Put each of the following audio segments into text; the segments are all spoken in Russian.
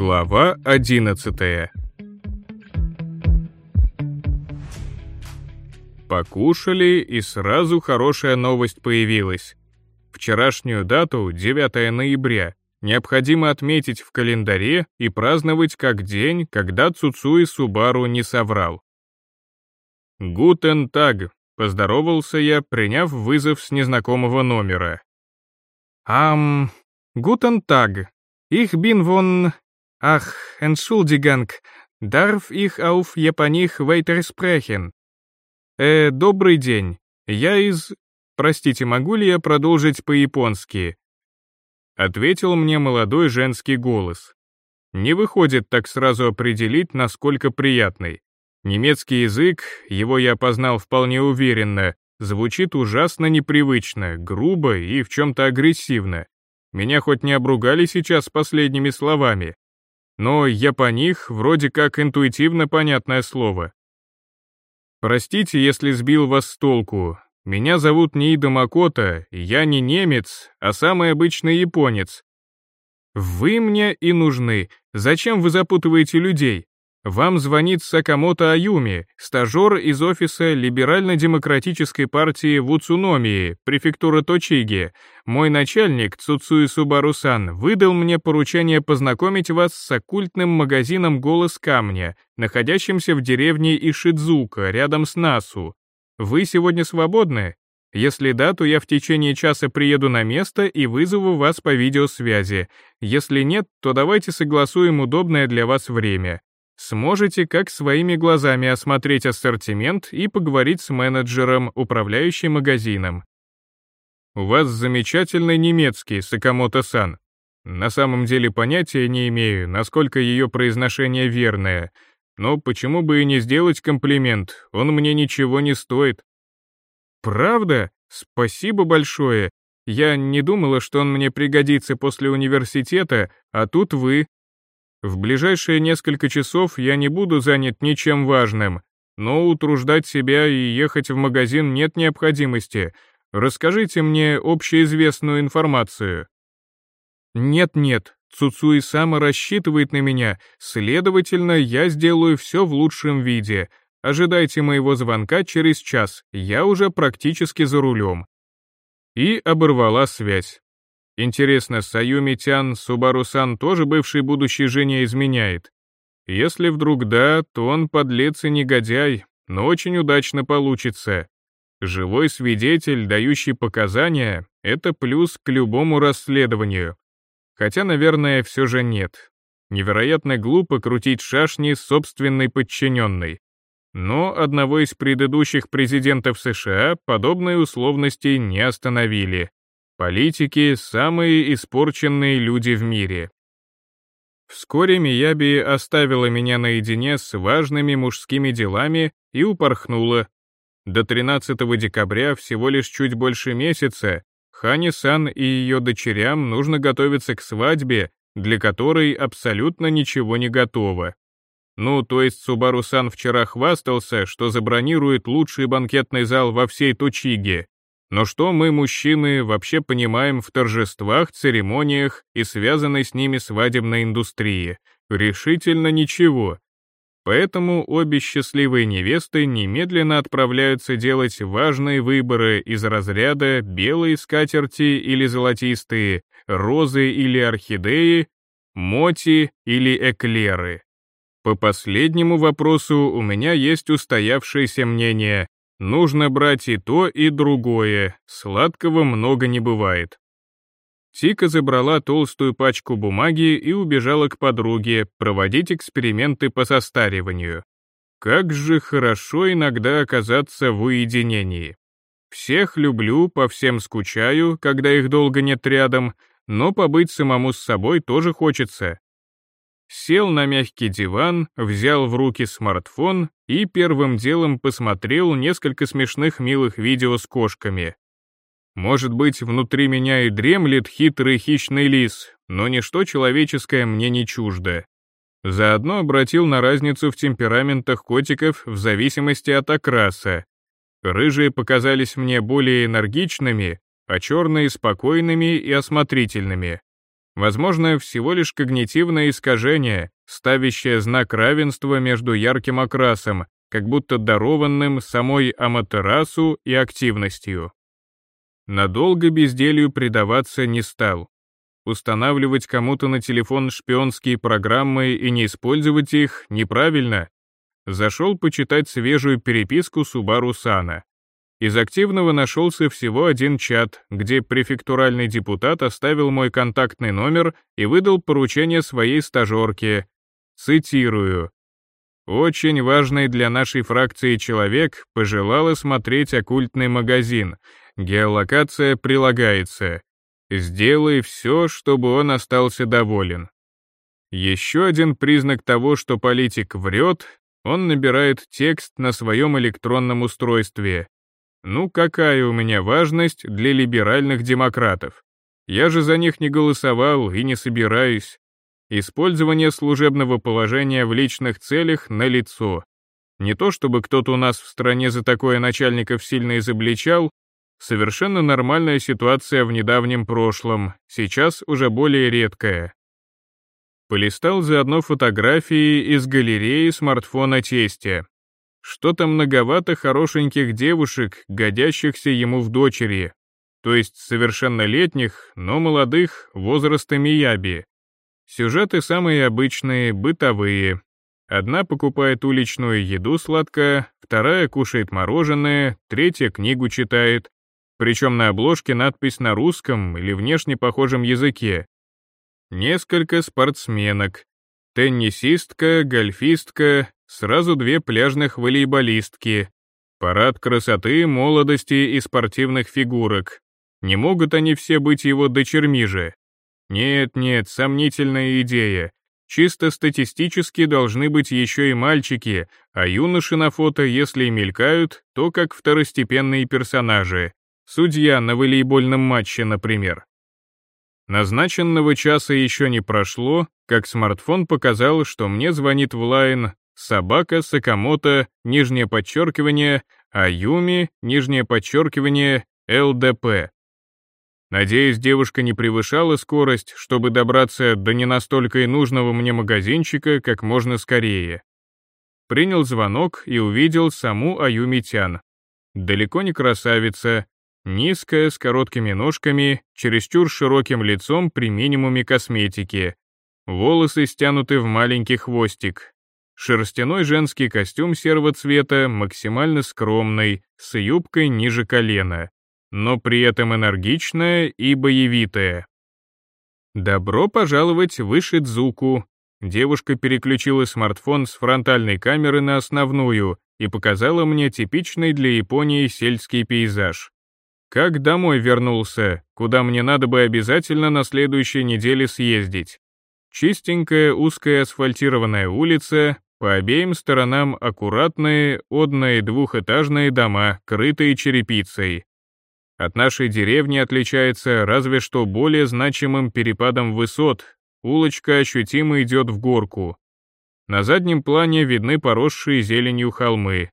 Глава 11 Покушали, и сразу хорошая новость появилась. Вчерашнюю дату, 9 ноября, необходимо отметить в календаре и праздновать как день, когда Цуцуи Субару не соврал. «Гутен Таг», — поздоровался я, приняв вызов с незнакомого номера. «Ам... Гутен Таг. Их бин вон... Ах, эншулдиганг. Дарф их ауф японих вейтерспрехен». «Э, добрый день. Я из... Простите, могу ли я продолжить по-японски?» Ответил мне молодой женский голос. Не выходит так сразу определить, насколько приятный. Немецкий язык, его я познал вполне уверенно, звучит ужасно непривычно, грубо и в чем-то агрессивно. Меня хоть не обругали сейчас последними словами. Но я по них вроде как интуитивно понятное слово. Простите, если сбил вас с толку. Меня зовут Ниида Макота, я не немец, а самый обычный японец. Вы мне и нужны. Зачем вы запутываете людей? Вам звонит Сакамото Аюми, стажер из офиса либерально-демократической партии в Уцуномии, префектура Точиги. Мой начальник, Цуцуи Субарусан, выдал мне поручение познакомить вас с оккультным магазином «Голос камня», находящимся в деревне Ишидзука, рядом с Насу. Вы сегодня свободны? Если да, то я в течение часа приеду на место и вызову вас по видеосвязи. Если нет, то давайте согласуем удобное для вас время. Сможете как своими глазами осмотреть ассортимент и поговорить с менеджером, управляющим магазином. У вас замечательный немецкий, Сакамото-сан. На самом деле понятия не имею, насколько ее произношение верное, но почему бы и не сделать комплимент, он мне ничего не стоит. Правда? Спасибо большое. Я не думала, что он мне пригодится после университета, а тут вы, в ближайшие несколько часов я не буду занят ничем важным, но утруждать себя и ехать в магазин нет необходимости. Расскажите мне общеизвестную информацию. Нет-нет, Цуцуи сама рассчитывает на меня, следовательно, я сделаю все в лучшем виде. Ожидайте моего звонка через час, я уже практически за рулем. И оборвала связь. Интересно, Саюми-тян Субару-сан тоже бывшей будущей жене изменяет? Если вдруг да, то он подлец и негодяй, но очень удачно получится. Живой свидетель, дающий показания, это плюс к любому расследованию. Хотя, наверное, все же нет. Невероятно глупо крутить шашни собственной подчиненной. Но одного из предыдущих президентов США подобные условности не остановили. Политики — самые испорченные люди в мире. Вскоре Мияби оставила меня наедине с важными мужскими делами и упорхнула. До 13 декабря всего лишь чуть больше месяца Хани-сан и ее дочерям нужно готовиться к свадьбе, для которой абсолютно ничего не готово. Ну, то есть Субару-сан вчера хвастался, что забронирует лучший банкетный зал во всей Точиге, но что мы, мужчины, вообще понимаем в торжествах, церемониях и связанной с ними свадебной индустрии? Решительно ничего. Поэтому обе счастливые невесты немедленно отправляются делать важные выборы из разряда белые скатерти или золотистые, розы или орхидеи, моти или эклеры. По последнему вопросу у меня есть устоявшееся мнение, Нужно брать и то, и другое, сладкого много не бывает. Тика забрала толстую пачку бумаги и убежала к подруге проводить эксперименты по состариванию. Как же хорошо иногда оказаться в уединении. Всех люблю, по всем скучаю, когда их долго нет рядом, но побыть самому с собой тоже хочется сел на мягкий диван, взял в руки смартфон и первым делом посмотрел несколько смешных милых видео с кошками. Может быть, внутри меня и дремлет хитрый хищный лис, но ничто человеческое мне не чуждо. Заодно обратил на разницу в темпераментах котиков в зависимости от окраса. Рыжие показались мне более энергичными, а черные — спокойными и осмотрительными. Возможно, всего лишь когнитивное искажение, ставящее знак равенства между ярким окрасом, как будто дарованным самой Аматерасу и активностью. Надолго безделью предаваться не стал. Устанавливать кому-то на телефон шпионские программы и не использовать их неправильно. Зашел почитать свежую переписку Субару Сана. Из активного нашелся всего один чат, где префектуральный депутат оставил мой контактный номер и выдал поручение своей стажерке. Цитирую. «Очень важный для нашей фракции человек пожелал осмотреть оккультный магазин. Геолокация прилагается. Сделай все, чтобы он остался доволен». Еще один признак того, что политик врет, он набирает текст на своем электронном устройстве. Ну какая у меня важность для либеральных демократов? Я же за них не голосовал и не собираюсь. Использование служебного положения в личных целях налицо. Не то чтобы кто-то у нас в стране за такое начальников сильно изобличал, совершенно нормальная ситуация в недавнем прошлом, сейчас уже более редкая. Полистал заодно фотографии из галереи смартфона тестя. Что-то многовато хорошеньких девушек, годящихся ему в дочери, то есть совершеннолетних, но молодых, возраста Мияби. Сюжеты самые обычные, бытовые. Одна покупает уличную еду сладкое, вторая кушает мороженое, третья книгу читает, причем на обложке надпись на русском или внешне похожем языке. Несколько спортсменок. Теннисистка, гольфистка, сразу две пляжных волейболистки, парад красоты, молодости и спортивных фигурок. Не могут они все быть его дочерьми же. Нет-нет, сомнительная идея. Чисто статистически должны быть еще и мальчики, а юноши на фото, если и мелькают, то как второстепенные персонажи. Судья на волейбольном матче, например. Назначенного часа еще не прошло, как смартфон показал, что мне звонит в лайн собака Сакамото, нижнее подчеркивание, Аюми, нижнее подчеркивание, ЛДП. Надеюсь, девушка не превышала скорость, чтобы добраться до не настолько и нужного мне магазинчика как можно скорее. Принял звонок и увидел саму Аюми Тян. Далеко не красавица, низкая, с короткими ножками, чересчур широким лицом при минимуме косметики. Волосы стянуты в маленький хвостик, Шерстяной женский костюм серого цвета, максимально скромный, с юбкой ниже колена, но при этом энергичная и боевитая. «Добро пожаловать в Ишидзуку!» Девушка переключила смартфон с фронтальной камеры на основную и показала мне типичный для Японии сельский пейзаж. Как домой вернулся, куда мне надо бы обязательно на следующей неделе съездить. Чистенькая узкая асфальтированная улица, по обеим сторонам аккуратные, одно- двухэтажные дома, крытые черепицей. От нашей деревни отличается разве что более значимым перепадом высот, улочка ощутимо идет в горку. На заднем плане видны поросшие зеленью холмы.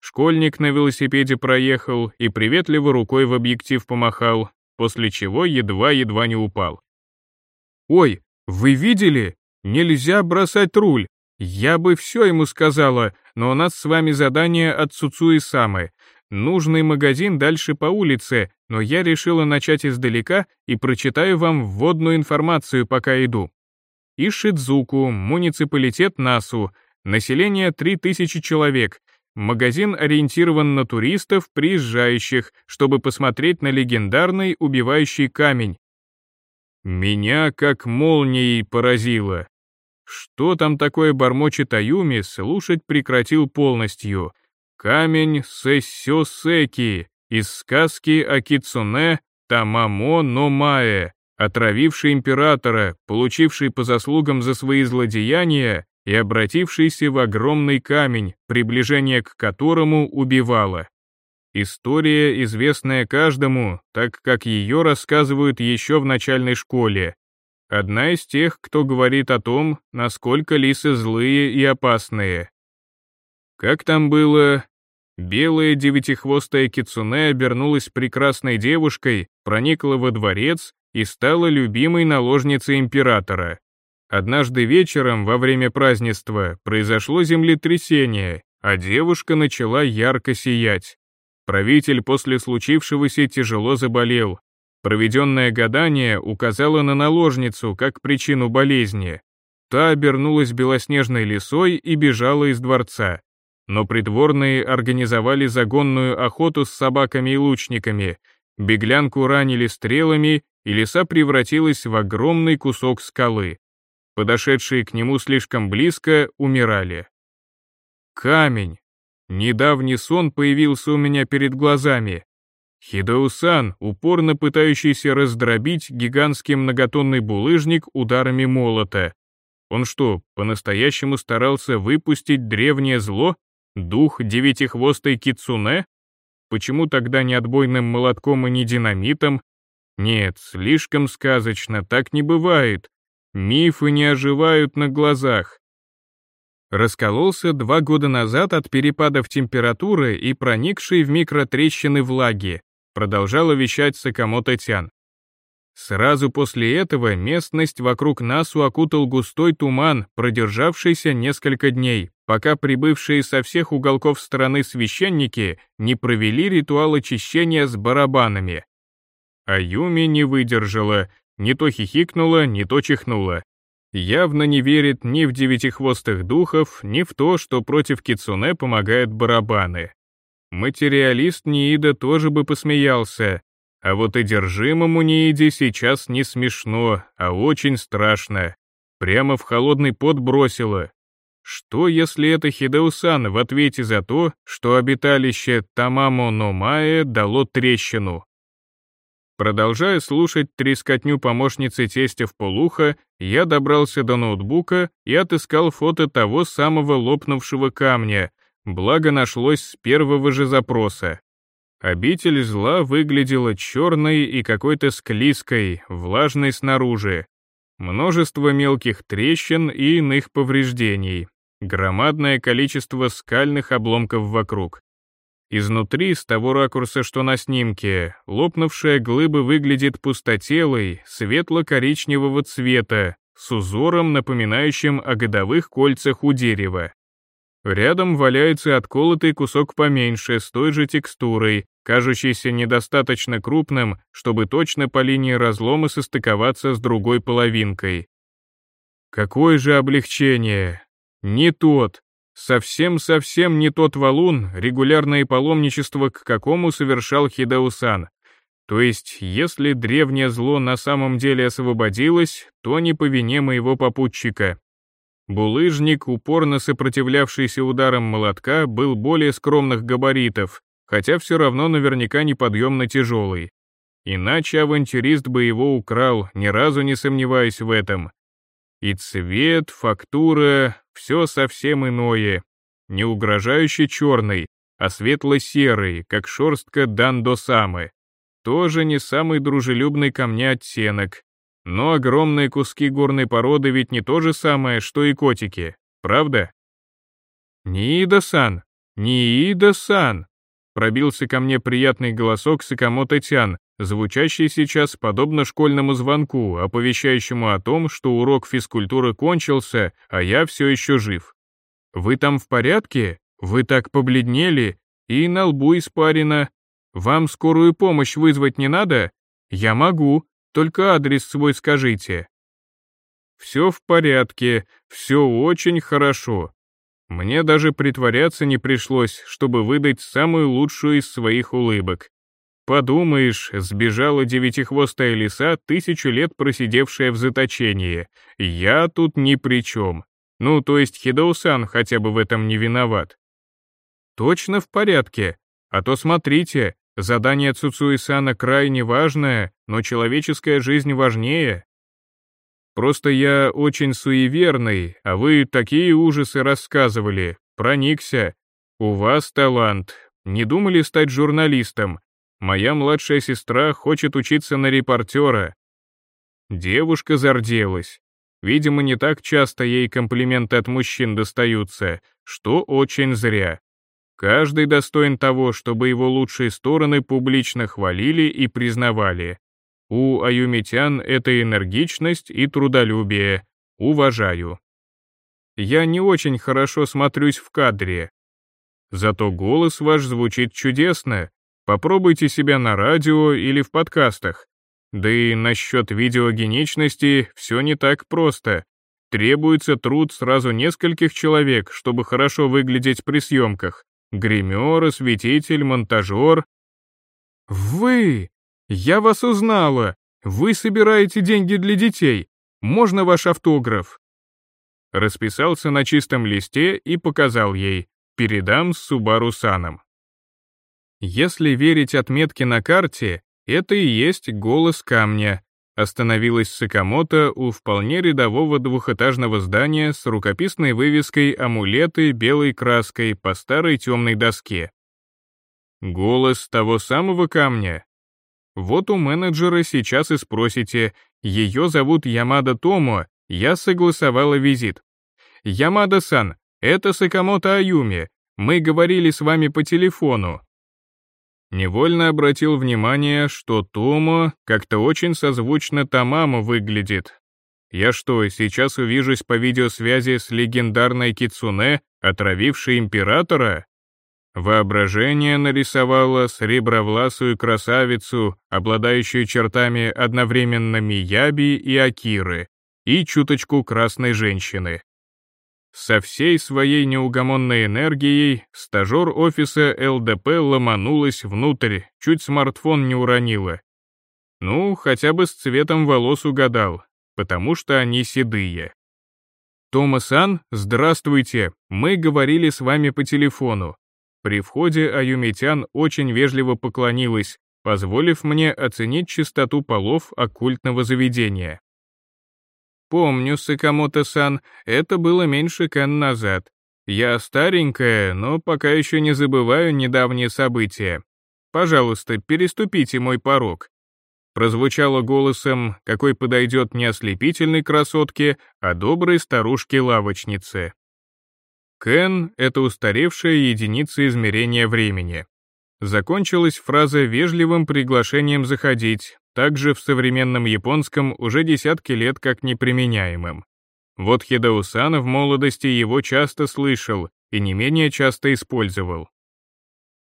Школьник на велосипеде проехал и приветливо рукой в объектив помахал, после чего едва-едва не упал. «Ой, вы видели? Нельзя бросать руль!» Я бы все ему сказала, но у нас с вами задание от Цуцуи Самы. Нужный магазин дальше по улице, но я решила начать издалека и прочитаю вам вводную информацию, пока иду. Ишидзуку, муниципалитет Насу, население 3000 человек. Магазин ориентирован на туристов, приезжающих, чтобы посмотреть на легендарный убивающий камень. Меня как молнией поразило. Что там такое бормочет Аюми, слушать прекратил полностью. Камень Сэссёсеки из сказки о Кицуне Тамамо но Мае, отравивший императора, получивший по заслугам за свои злодеяния и обратившийся в огромный камень, приближение к которому убивало. История, известная каждому, так как ее рассказывают еще в начальной школе, Одна из тех, кто говорит о том, насколько лисы злые и опасные. Как там было? Белая девятихвостая кицуне обернулась прекрасной девушкой, проникла во дворец и стала любимой наложницей императора. Однажды вечером во время празднества произошло землетрясение, а девушка начала ярко сиять. Правитель после случившегося тяжело заболел. Проведенное гадание указало на наложницу как причину болезни. Та обернулась белоснежной лисой и бежала из дворца. Но придворные организовали загонную охоту с собаками и лучниками. Беглянку ранили стрелами, и лиса превратилась в огромный кусок скалы. Подошедшие к нему слишком близко умирали. Камень. Недавний сон появился у меня перед глазами. Хидеусан, упорно пытающийся раздробить гигантский многотонный булыжник ударами молота. Он что, по-настоящему старался выпустить древнее зло? Дух девятихвостой кицуне? Почему тогда не отбойным молотком и не динамитом? Нет, слишком сказочно, так не бывает. Мифы не оживают на глазах. Раскололся два года назад от перепадов температуры и проникшей в микротрещины влаги, продолжала вещать Сакамото Тян. Сразу после этого местность вокруг нас окутал густой туман, продержавшийся несколько дней, пока прибывшие со всех уголков страны священники не провели ритуал очищения с барабанами. А Юми не выдержала, не то хихикнула, не то чихнула явно не верит ни в девятихвостых духов, ни в то, что против кицуне помогают барабаны. Материалист Ниида тоже бы посмеялся, а вот одержимому Нииде сейчас не смешно, а очень страшно. Прямо в холодный пот бросило. Что, если это Хидеусан в ответе за то, что обиталище Тамамо Номае дало трещину? Продолжая слушать трескотню помощницы тестя в полухо, я добрался до ноутбука и отыскал фото того самого лопнувшего камня, благо нашлось с первого же запроса. Обитель зла выглядела черной и какой-то склизкой, влажной снаружи. Множество мелких трещин и иных повреждений. Громадное количество скальных обломков вокруг. Изнутри, с того ракурса, что на снимке, лопнувшая глыба выглядит пустотелой, светло-коричневого цвета, с узором, напоминающим о годовых кольцах у дерева. Рядом валяется отколотый кусок поменьше, с той же текстурой, кажущийся недостаточно крупным, чтобы точно по линии разлома состыковаться с другой половинкой. Какое же облегчение! Не тот, Совсем-совсем не тот валун, регулярное паломничество к какому совершал Хидеусан. То есть, если древнее зло на самом деле освободилось, то не по вине моего попутчика. Булыжник, упорно сопротивлявшийся ударам молотка, был более скромных габаритов, хотя все равно наверняка неподъемно тяжелый. Иначе авантюрист бы его украл, ни разу не сомневаясь в этом. И цвет, фактура, все совсем иное. Не угрожающе черный, а светло-серый, как шерстка Дандо-самы. Тоже не самый дружелюбный ко мне оттенок. Но огромные куски горной породы ведь не то же самое, что и котики, правда? «Ниида-сан! Ниида-сан!» Пробился ко мне приятный голосок Сакамото Тян, звучащий сейчас подобно школьному звонку, оповещающему о том, что урок физкультуры кончился, а я все еще жив. «Вы там в порядке? Вы так побледнели? И на лбу испарено. Вам скорую помощь вызвать не надо? Я могу, только адрес свой скажите». «Все в порядке, все очень хорошо», мне даже притворяться не пришлось, чтобы выдать самую лучшую из своих улыбок. Подумаешь, сбежала девятихвостая лиса, тысячу лет просидевшая в заточении. Я тут ни при чем. Ну, то есть Хидоусан хотя бы в этом не виноват. Точно в порядке. А то смотрите, задание Цуцуисана крайне важное, но человеческая жизнь важнее. Просто я очень суеверный, а вы такие ужасы рассказывали. Проникся. У вас талант. Не думали стать журналистом? Моя младшая сестра хочет учиться на репортера». Девушка зарделась. Видимо, не так часто ей комплименты от мужчин достаются, что очень зря. Каждый достоин того, чтобы его лучшие стороны публично хвалили и признавали. У аюмитян это энергичность и трудолюбие. Уважаю. Я не очень хорошо смотрюсь в кадре. Зато голос ваш звучит чудесно. Попробуйте себя на радио или в подкастах. Да и насчет видеогеничности все не так просто. Требуется труд сразу нескольких человек, чтобы хорошо выглядеть при съемках. Гример, осветитель, монтажер. Вы! Я вас узнала! Вы собираете деньги для детей. Можно ваш автограф? Расписался на чистом листе и показал ей. Передам с Субару Саном. Если верить отметке на карте, это и есть голос камня. Остановилась Сакамото у вполне рядового двухэтажного здания с рукописной вывеской «Амулеты» белой краской по старой темной доске. Голос того самого камня. Вот у менеджера сейчас и спросите, ее зовут Ямада Томо, я согласовала визит. Ямада-сан, это Сакамото Аюми, мы говорили с вами по телефону. Невольно обратил внимание, что Томо как-то очень созвучно Тамаму выглядит. Я что, сейчас увижусь по видеосвязи с легендарной Кицуне, отравившей императора? Воображение нарисовало сребровласую красавицу, обладающую чертами одновременно Мияби и Акиры, и чуточку красной женщины. Со всей своей неугомонной энергией стажер офиса ЛДП ломанулась внутрь, чуть смартфон не уронила. Ну, хотя бы с цветом волос угадал, потому что они седые. «Тома-сан, здравствуйте, мы говорили с вами по телефону. При входе Аюмитян очень вежливо поклонилась, позволив мне оценить чистоту полов оккультного заведения. «Помню, Сакамото-сан, это было меньше кан назад. Я старенькая, но пока еще не забываю недавние события. Пожалуйста, переступите мой порог». Прозвучало голосом, какой подойдет не ослепительной красотке, а доброй старушке-лавочнице. Кен — это устаревшая единица измерения времени. Закончилась фраза вежливым приглашением заходить, также в современном японском уже десятки лет как неприменяемым. Вот Хидаусан в молодости его часто слышал и не менее часто использовал.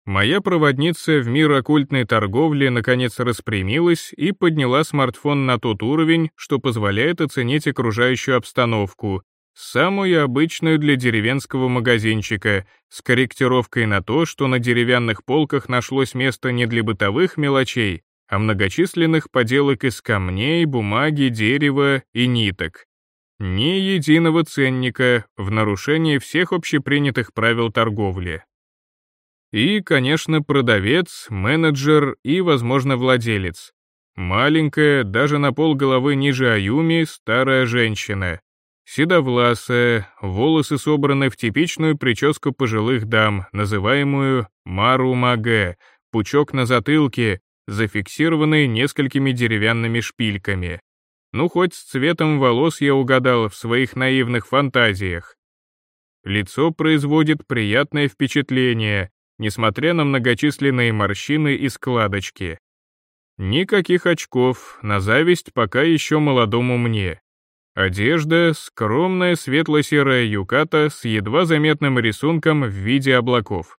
Моя проводница в мир оккультной торговли наконец распрямилась и подняла смартфон на тот уровень, что позволяет оценить окружающую обстановку, самую обычную для деревенского магазинчика, с корректировкой на то, что на деревянных полках нашлось место не для бытовых мелочей, а многочисленных поделок из камней, бумаги, дерева и ниток. Ни единого ценника в нарушении всех общепринятых правил торговли. И, конечно, продавец, менеджер и, возможно, владелец. Маленькая, даже на пол головы ниже Аюми, старая женщина, Седовласая, волосы собраны в типичную прическу пожилых дам, называемую мару-маге, пучок на затылке, зафиксированный несколькими деревянными шпильками. Ну, хоть с цветом волос я угадал в своих наивных фантазиях. Лицо производит приятное впечатление, несмотря на многочисленные морщины и складочки. Никаких очков, на зависть пока еще молодому мне. Одежда — скромная светло-серая юката с едва заметным рисунком в виде облаков.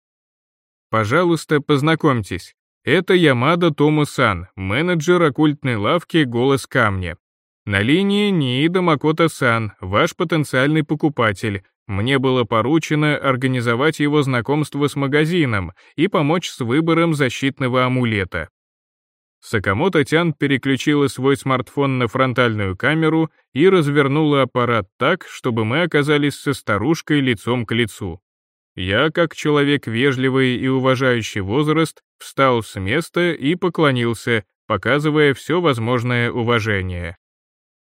Пожалуйста, познакомьтесь. Это Ямада Тому-сан, менеджер оккультной лавки «Голос камня». На линии Ниида Макото-сан, ваш потенциальный покупатель. Мне было поручено организовать его знакомство с магазином и помочь с выбором защитного амулета. Сакамото Тян переключила свой смартфон на фронтальную камеру и развернула аппарат так, чтобы мы оказались со старушкой лицом к лицу. Я, как человек вежливый и уважающий возраст, встал с места и поклонился, показывая все возможное уважение.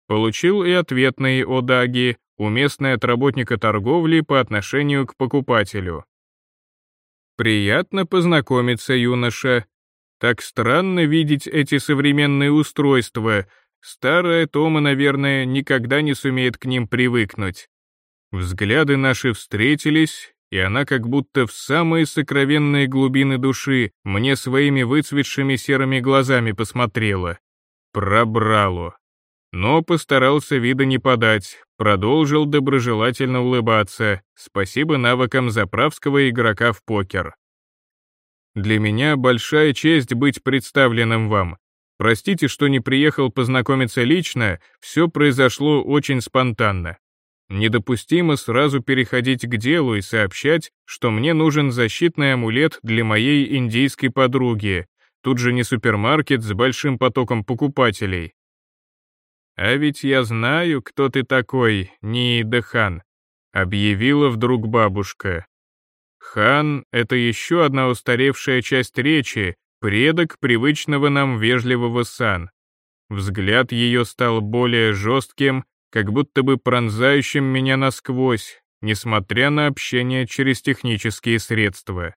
Получил и ответный одаги, уместный от работника торговли по отношению к покупателю. «Приятно познакомиться, юноша», так странно видеть эти современные устройства. Старая Тома, наверное, никогда не сумеет к ним привыкнуть. Взгляды наши встретились, и она как будто в самые сокровенные глубины души мне своими выцветшими серыми глазами посмотрела. Пробрало. Но постарался вида не подать, продолжил доброжелательно улыбаться, спасибо навыкам заправского игрока в покер. Для меня большая честь быть представленным вам. Простите, что не приехал познакомиться лично, все произошло очень спонтанно. Недопустимо сразу переходить к делу и сообщать, что мне нужен защитный амулет для моей индийской подруги. Тут же не супермаркет с большим потоком покупателей. А ведь я знаю, кто ты такой, Ниида Хан, объявила вдруг бабушка. Хан — это еще одна устаревшая часть речи, предок привычного нам вежливого сан. Взгляд ее стал более жестким, как будто бы пронзающим меня насквозь, несмотря на общение через технические средства.